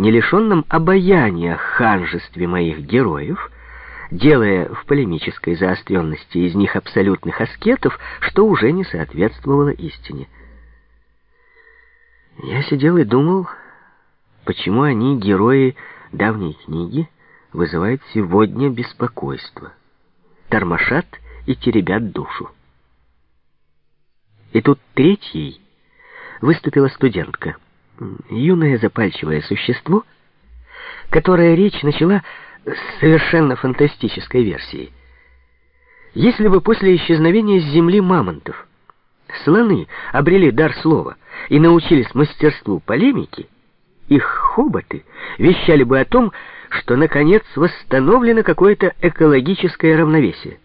не лишенном обаяния ханжестве моих героев, делая в полемической заостренности из них абсолютных аскетов, что уже не соответствовало истине. Я сидел и думал, почему они, герои давней книги, вызывают сегодня беспокойство, тормошат и теребят душу. И тут третьей выступила студентка, юное запальчивое существо, которое речь начала с совершенно фантастической версии. Если бы после исчезновения с земли мамонтов слоны обрели дар слова и научились мастерству полемики, их хоботы вещали бы о том, что, наконец, восстановлено какое-то экологическое равновесие.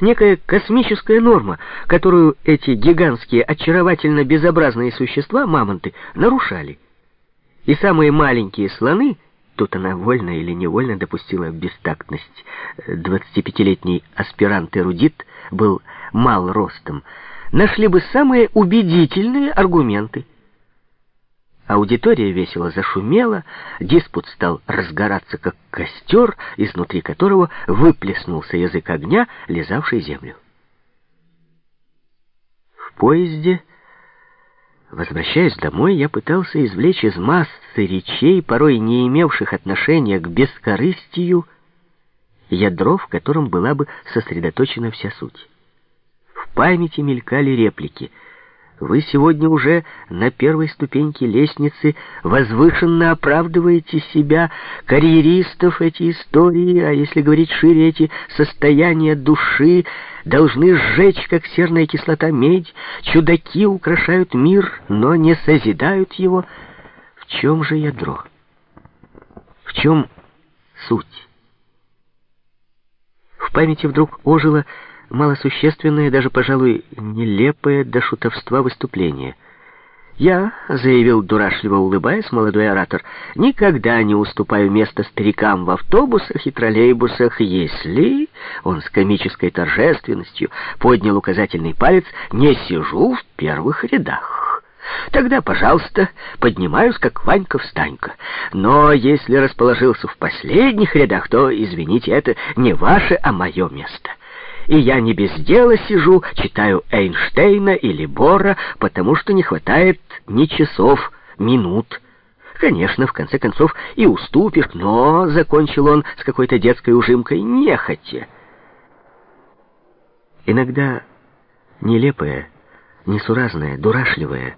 Некая космическая норма, которую эти гигантские, очаровательно безобразные существа, мамонты, нарушали. И самые маленькие слоны, тут она вольно или невольно допустила бестактность, 25-летний аспирант-эрудит был мал ростом, нашли бы самые убедительные аргументы – Аудитория весело зашумела, диспут стал разгораться, как костер, изнутри которого выплеснулся язык огня, лизавший землю. В поезде, возвращаясь домой, я пытался извлечь из массы речей, порой не имевших отношения к бескорыстию, ядро, в котором была бы сосредоточена вся суть. В памяти мелькали реплики — вы сегодня уже на первой ступеньке лестницы возвышенно оправдываете себя, карьеристов эти истории, а если говорить шире, эти состояния души должны сжечь, как серная кислота, медь. Чудаки украшают мир, но не созидают его. В чем же ядро? В чем суть? В памяти вдруг ожило малосущественное, даже, пожалуй, нелепое до шутовства выступление. «Я», — заявил дурашливо улыбаясь молодой оратор, — «никогда не уступаю место старикам в автобусах и троллейбусах, если...» Он с комической торжественностью поднял указательный палец «не сижу в первых рядах». Тогда, пожалуйста, поднимаюсь, как Ванька-встанька. Но если расположился в последних рядах, то, извините, это не ваше, а мое место и я не без дела сижу, читаю Эйнштейна или Бора, потому что не хватает ни часов, минут. Конечно, в конце концов и уступишь, но, — закончил он с какой-то детской ужимкой, — нехотя. Иногда нелепое, несуразное, дурашливое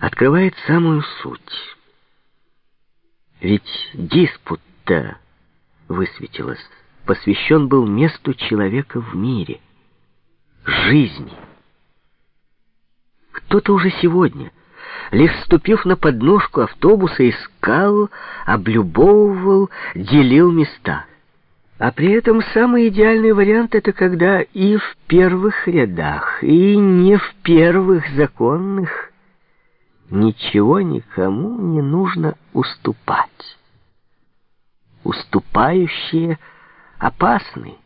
открывает самую суть. Ведь диспут-то высветилась посвящен был месту человека в мире, жизни. Кто-то уже сегодня, лишь ступив на подножку автобуса, искал, облюбовывал, делил места. А при этом самый идеальный вариант — это когда и в первых рядах, и не в первых законных ничего никому не нужно уступать. Уступающие — опасны.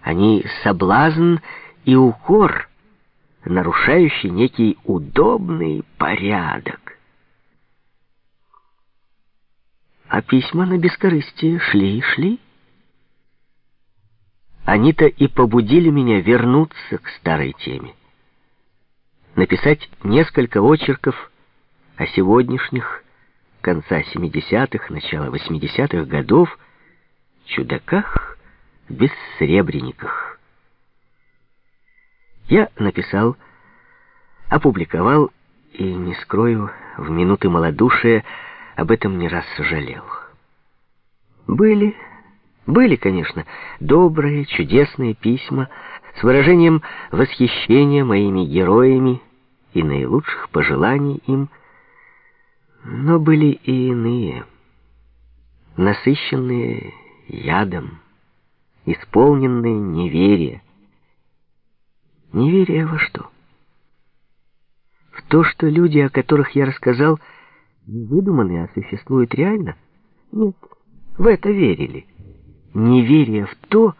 Они соблазн и укор, нарушающий некий удобный порядок. А письма на бескорыстие шли и шли. Они-то и побудили меня вернуться к старой теме. Написать несколько очерков о сегодняшних, конца 70-х, начала 80-х годов, чудаках, бессребрениках. Я написал, опубликовал и, не скрою, в минуты малодушия об этом не раз сожалел. Были, были, конечно, добрые, чудесные письма с выражением восхищения моими героями и наилучших пожеланий им, но были и иные, насыщенные ядом, исполненные неверия. Неверие во что? В то, что люди, о которых я рассказал, не выдуманы, а существуют реально? Нет, в это верили. Неверие в то,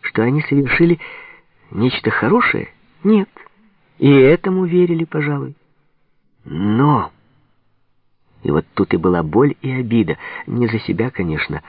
что они совершили нечто хорошее? Нет. И этому верили, пожалуй. Но И вот тут и была боль и обида, не за себя, конечно,